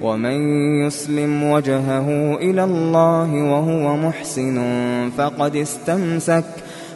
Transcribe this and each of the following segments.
ومن يسلم وجهه إلى الله وهو محسن فقد استمسك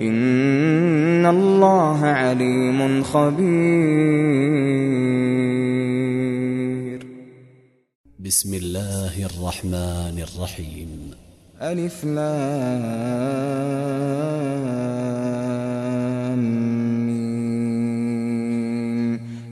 إن الله عليم خبير. بسم الله الرحمن الرحيم. ألف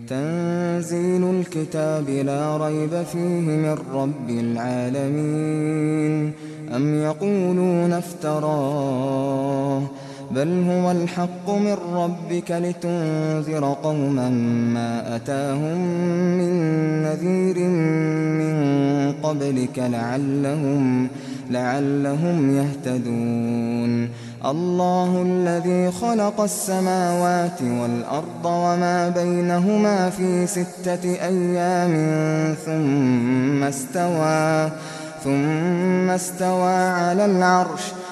تنزيل الكتاب لا ريب فيه من رب العالمين. أم يقولون افتراه بل هو الحق من ربك لتنذر قوما ما أتاهم من نذير من قبلك لعلهم, لعلهم يهتدون. الله الذي خلق السماوات والأرض وما بينهما في ستة أيام ثم استوى ثم استوى على العرش.